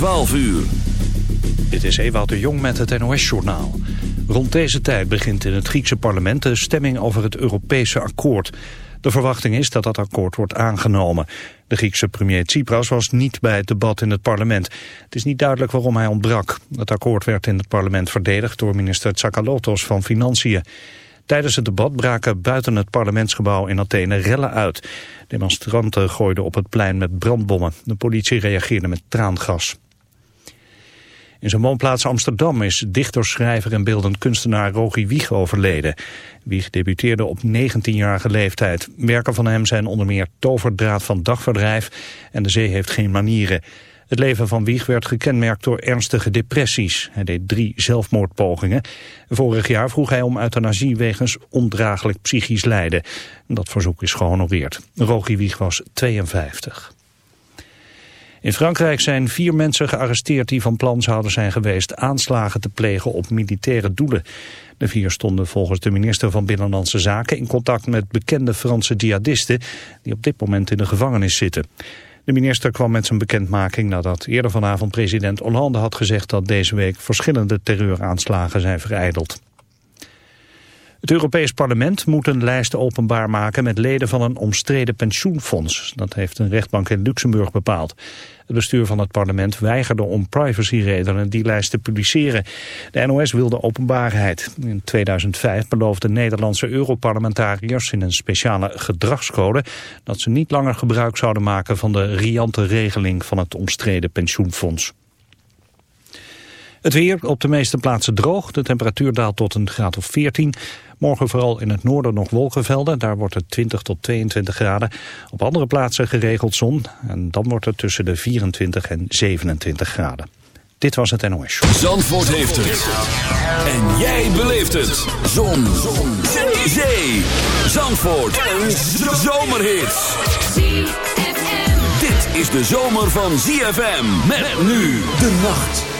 12 uur. Dit is Ewout de Jong met het NOS-journaal. Rond deze tijd begint in het Griekse parlement de stemming over het Europese akkoord. De verwachting is dat dat akkoord wordt aangenomen. De Griekse premier Tsipras was niet bij het debat in het parlement. Het is niet duidelijk waarom hij ontbrak. Het akkoord werd in het parlement verdedigd door minister Tsakalotos van Financiën. Tijdens het debat braken buiten het parlementsgebouw in Athene rellen uit. Demonstranten gooiden op het plein met brandbommen. De politie reageerde met traangas. In zijn woonplaats Amsterdam is dichter, schrijver en beeldend kunstenaar Rogi Wieg overleden. Wieg debuteerde op 19-jarige leeftijd. Werken van hem zijn onder meer Toverdraad van Dagverdrijf en De Zee heeft geen manieren. Het leven van Wieg werd gekenmerkt door ernstige depressies. Hij deed drie zelfmoordpogingen. Vorig jaar vroeg hij om euthanasie wegens ondraaglijk psychisch lijden. Dat verzoek is gehonoreerd. Rogi Wieg was 52. In Frankrijk zijn vier mensen gearresteerd die van plan zouden zijn geweest aanslagen te plegen op militaire doelen. De vier stonden volgens de minister van Binnenlandse Zaken in contact met bekende Franse jihadisten die op dit moment in de gevangenis zitten. De minister kwam met zijn bekendmaking nadat eerder vanavond president Hollande had gezegd dat deze week verschillende terreuraanslagen zijn vereideld. Het Europees Parlement moet een lijst openbaar maken met leden van een omstreden pensioenfonds. Dat heeft een rechtbank in Luxemburg bepaald. Het bestuur van het parlement weigerde om privacyredenen die lijst te publiceren. De NOS wilde openbaarheid. In 2005 beloofden Nederlandse Europarlementariërs in een speciale gedragscode dat ze niet langer gebruik zouden maken van de riante regeling van het omstreden pensioenfonds. Het weer op de meeste plaatsen droog. De temperatuur daalt tot een graad of 14. Morgen vooral in het noorden nog wolkenvelden. Daar wordt het 20 tot 22 graden. Op andere plaatsen geregeld zon. En dan wordt het tussen de 24 en 27 graden. Dit was het NOS. Zandvoort heeft het. En jij beleeft het. Zon. zon. Zee. Zandvoort. Een zomerhit. Dit is de zomer van ZFM. Met nu de nacht.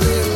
Though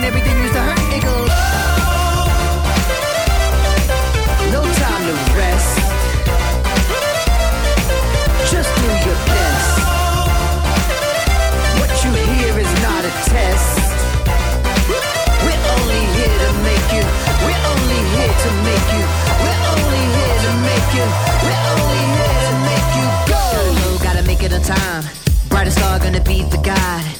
when everything used to hurt. It goes. Oh. No time to rest. Just do your best. What you hear is not a test. We're only here to make you. We're only here to make you. We're only here to make you. We're only here to make you go. Solo, gotta make it on time. Brightest star gonna be the guide.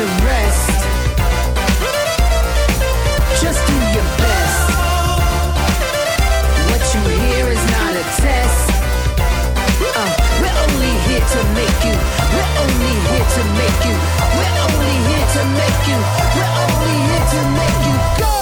rest. Just do your best. What you hear is not a test. Uh, we're only here to make you. We're only here to make you. We're only here to make you. We're only here to make you. Go.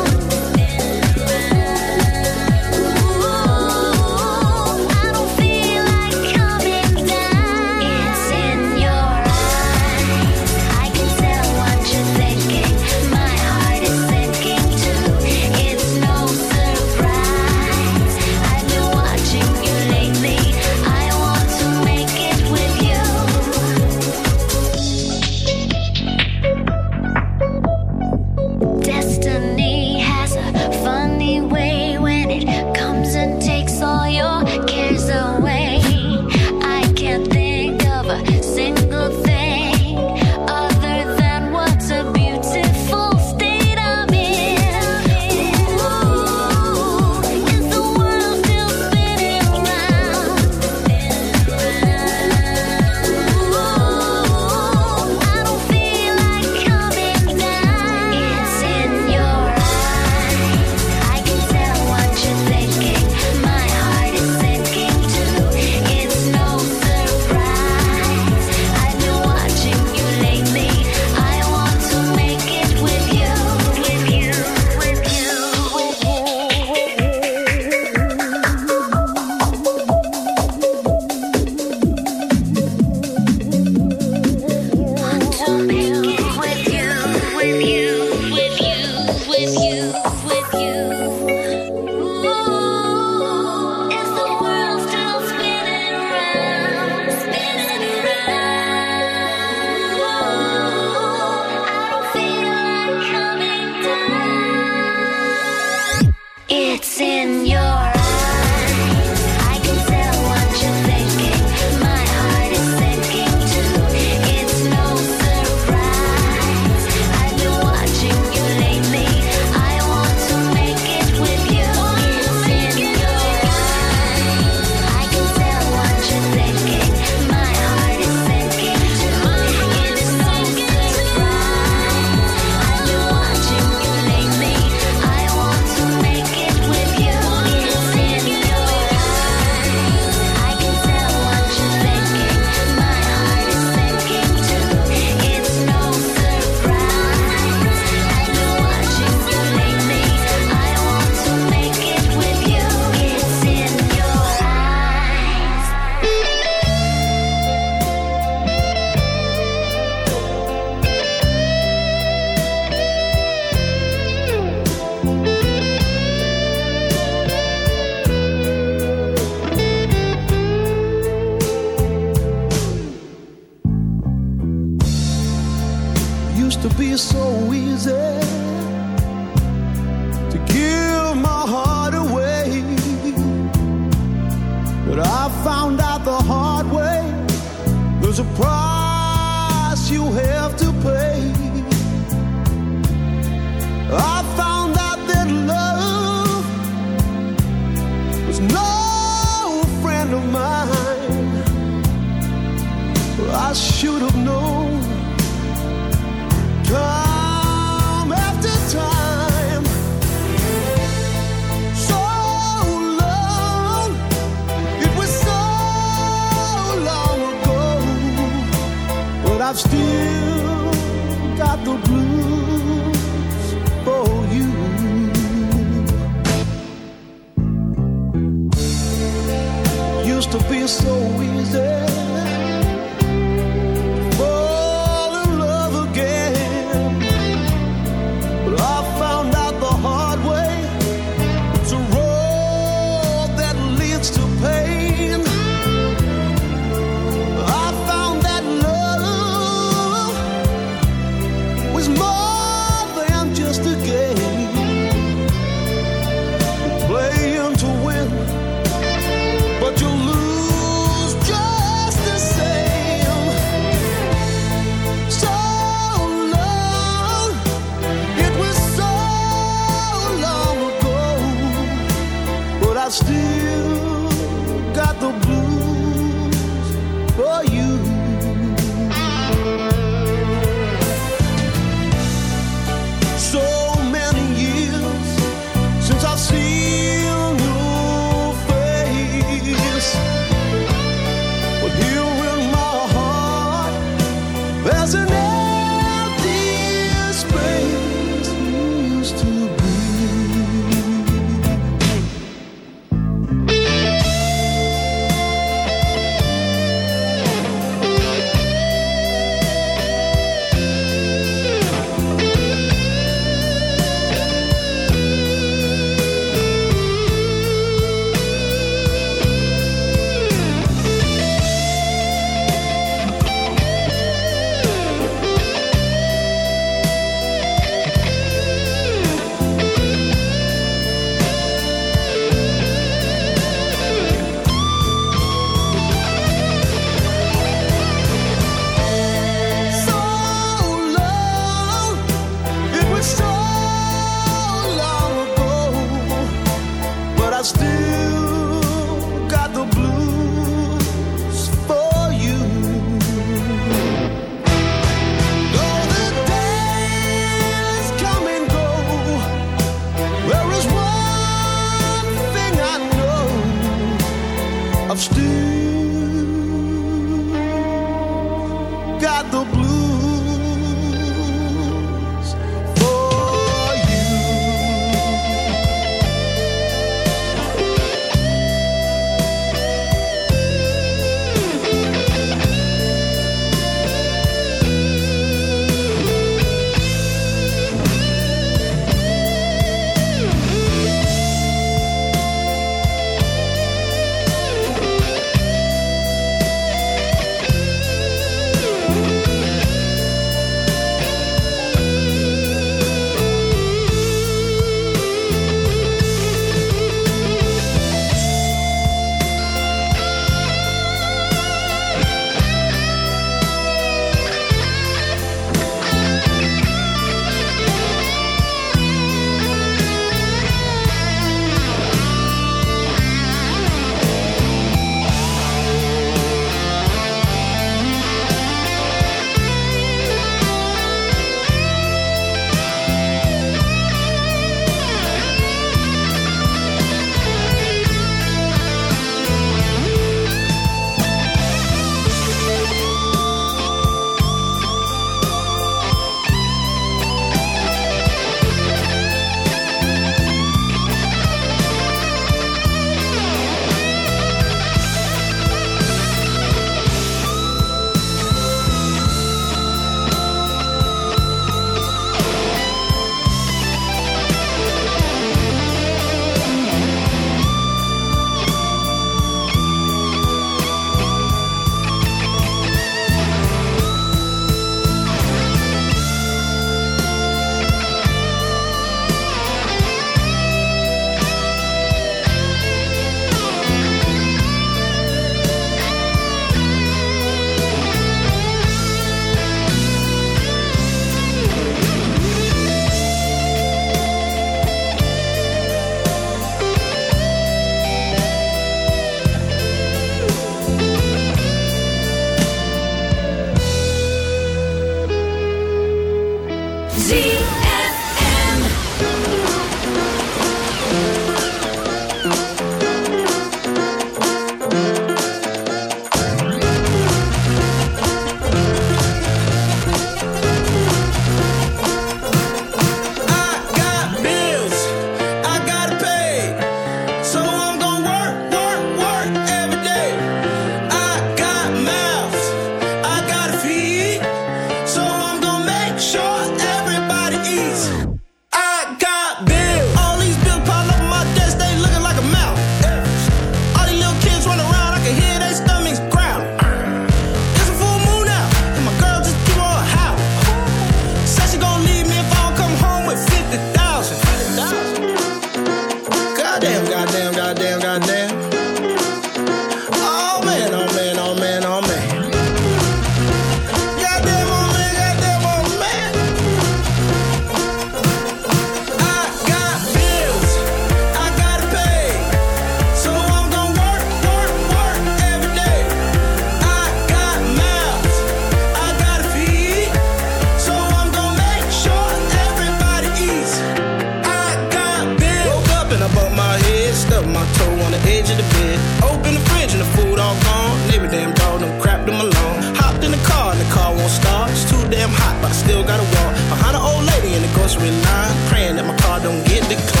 but I still got a wall behind an old lady in the grocery line, praying that my car don't get declined.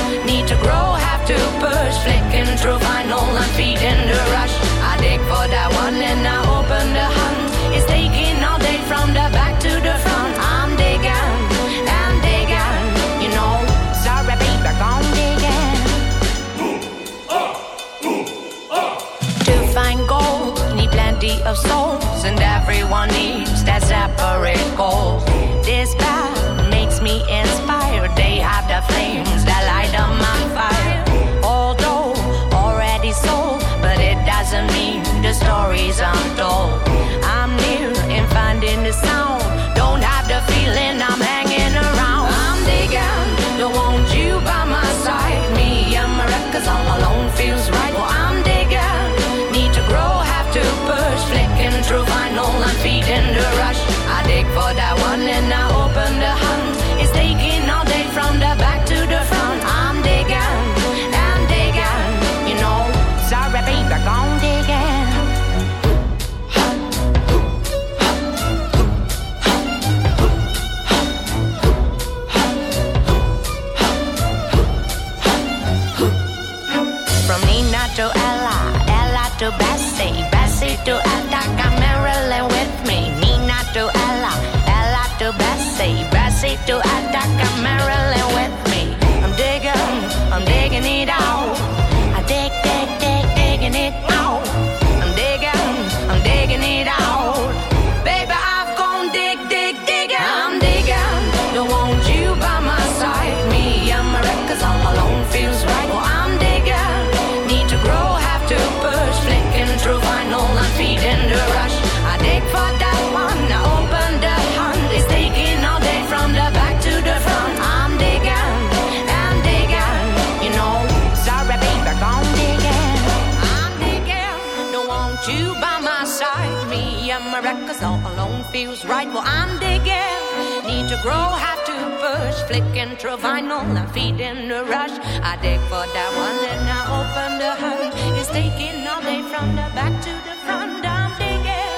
octopus flicking through vinyl and feeding the rush. I dig for that one and I open the hunt. It's taking all day from the back to the front. I'm digging, I'm digging, you know. Sorry, baby, gone digging. Uh, uh. To find gold, need plenty of souls, and everyone needs that separate gold. sound. Feels right. Well, I'm digging. Need to grow, have to push. Flicking through vinyl, I'm feeding the rush. I dig for that one, and I open the hood. It's taking all day from the back to the front. I'm digging.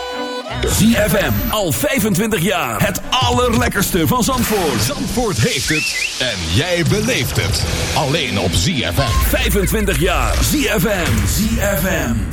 ZFM, al 25 jaar. Het allerlekkerste van Zandvoort. Zandvoort heeft het en jij beleeft het. Alleen op ZFM. 25 jaar. ZFM. ZFM.